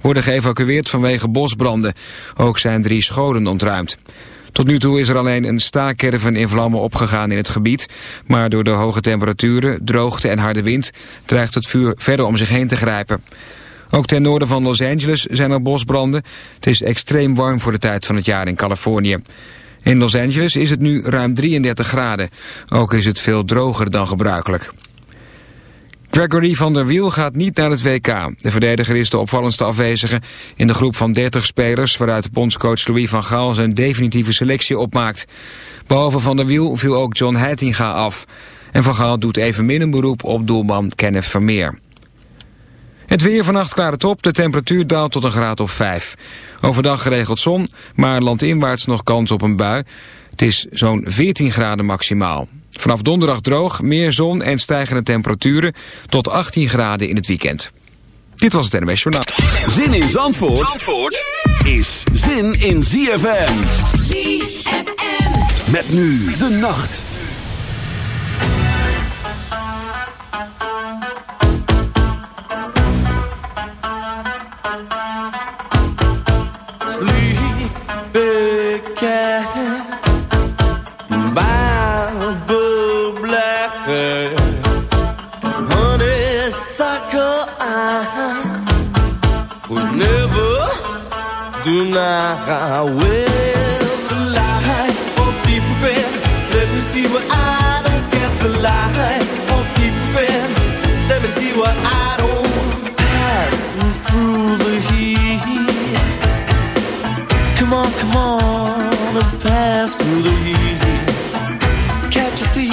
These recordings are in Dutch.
worden geëvacueerd vanwege bosbranden. Ook zijn drie scholen ontruimd. Tot nu toe is er alleen een staakerven in vlammen opgegaan in het gebied. Maar door de hoge temperaturen, droogte en harde wind dreigt het vuur verder om zich heen te grijpen. Ook ten noorden van Los Angeles zijn er bosbranden. Het is extreem warm voor de tijd van het jaar in Californië. In Los Angeles is het nu ruim 33 graden. Ook is het veel droger dan gebruikelijk. Gregory van der Wiel gaat niet naar het WK. De verdediger is de opvallendste afwezige in de groep van 30 spelers... waaruit bondscoach Louis van Gaal zijn definitieve selectie opmaakt. Behalve van der Wiel viel ook John Heitinga af. En van Gaal doet evenmin een beroep op doelman Kenneth Vermeer. Het weer vannacht klaar het op, de temperatuur daalt tot een graad of 5. Overdag geregeld zon, maar landinwaarts nog kans op een bui. Het is zo'n 14 graden maximaal. Vanaf donderdag droog, meer zon en stijgende temperaturen tot 18 graden in het weekend. Dit was het NMS Journaal. Zin in Zandvoort, Zandvoort is zin in ZFM. ZFM. Met nu de nacht. I will the light of deep red. Let me see what I don't get. The light of deep red. Let me see what I don't pass through the heat. Come on, come on, and pass through the heat. Catch a thief,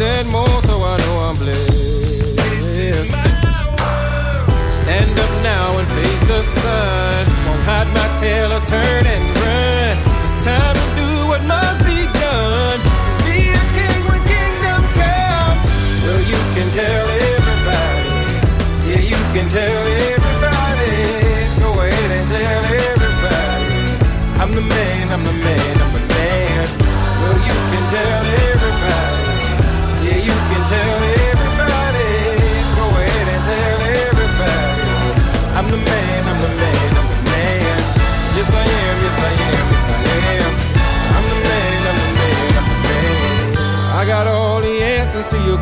said more, so I know I'm blessed. Stand up now and face the sun. Won't hide my tail or turn and run. It's time to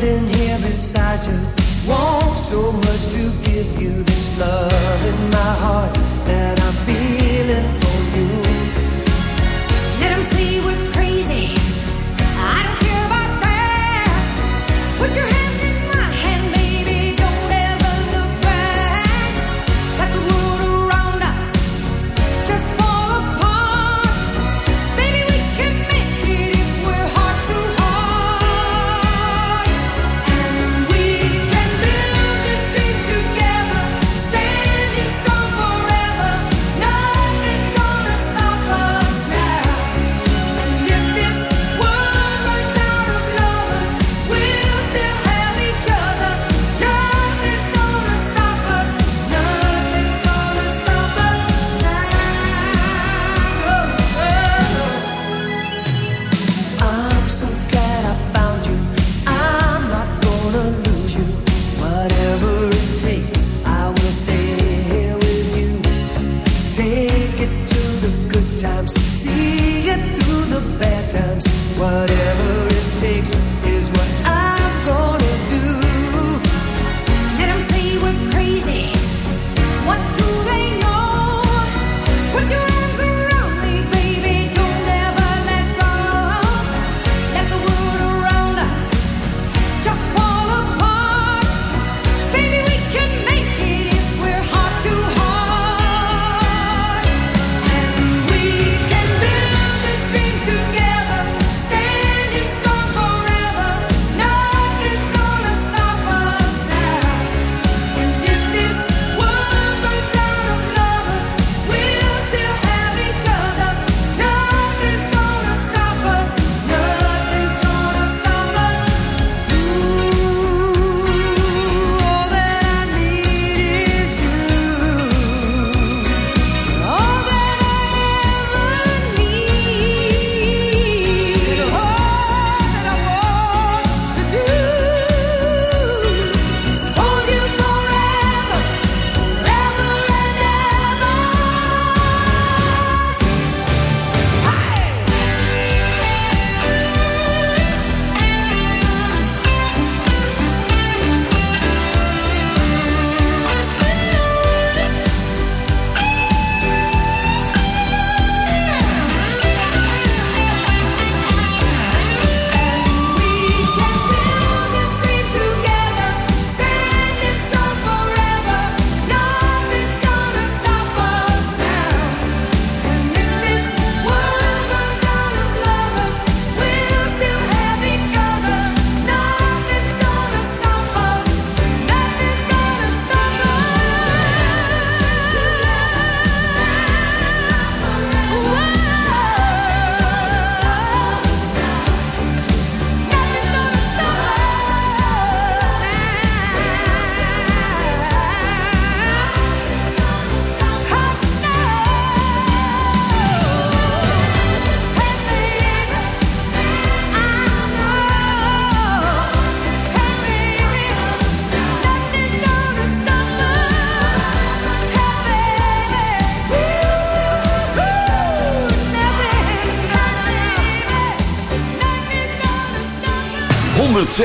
standing here beside you. Want so much to give you this love in my heart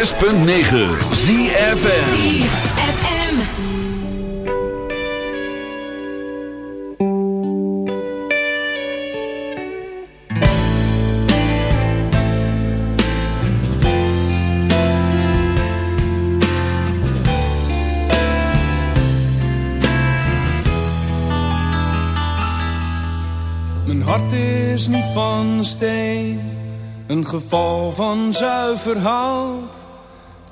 106.9 ZFM. ZFM. Mijn hart is niet van steen, een geval van zuiver hout.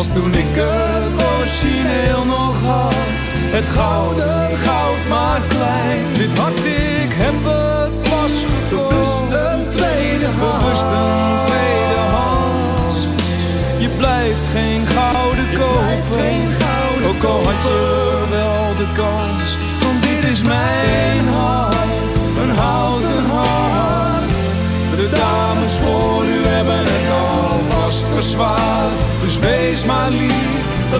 Als toen ik het origineel nog had, het gouden goud maar klein. Dit hart, ik heb het pas gekocht. Bewust een tweede hand. Bewust een tweede hand. Je blijft geen gouden kopen. Ook al had je wel de kans. Want dit is mijn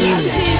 Yeah.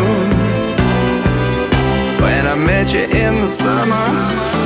summer.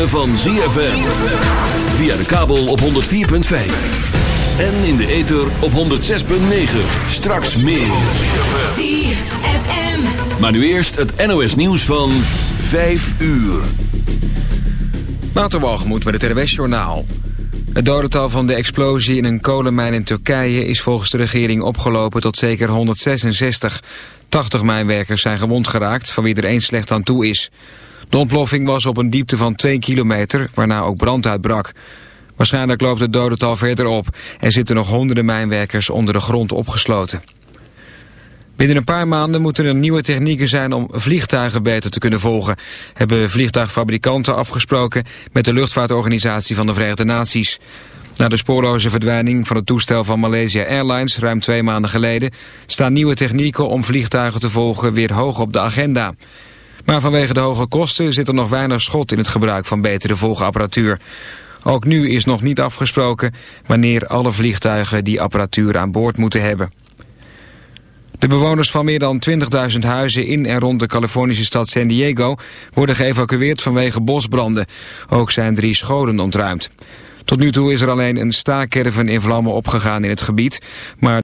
Ritme van ZFM. Via de kabel op 104.5. En in de ether op 106.9. Straks meer. ZFM. Maar nu eerst het NOS nieuws van 5 uur. Waterwalgemoed met het RWS-journaal. Het dodental van de explosie in een kolenmijn in Turkije is volgens de regering opgelopen tot zeker 166. 80 mijnwerkers zijn gewond geraakt, van wie er één slecht aan toe is. De ontploffing was op een diepte van 2 kilometer, waarna ook brand uitbrak. Waarschijnlijk loopt het dodental verder op en zitten nog honderden mijnwerkers onder de grond opgesloten. Binnen een paar maanden moeten er nieuwe technieken zijn om vliegtuigen beter te kunnen volgen, hebben vliegtuigfabrikanten afgesproken met de luchtvaartorganisatie van de Verenigde Naties. Na de spoorloze verdwijning van het toestel van Malaysia Airlines ruim twee maanden geleden staan nieuwe technieken om vliegtuigen te volgen weer hoog op de agenda. Maar vanwege de hoge kosten zit er nog weinig schot in het gebruik van betere volgapparatuur. Ook nu is nog niet afgesproken wanneer alle vliegtuigen die apparatuur aan boord moeten hebben. De bewoners van meer dan 20.000 huizen in en rond de Californische stad San Diego worden geëvacueerd vanwege bosbranden. Ook zijn drie scholen ontruimd. Tot nu toe is er alleen een staakerven in vlammen opgegaan in het gebied, maar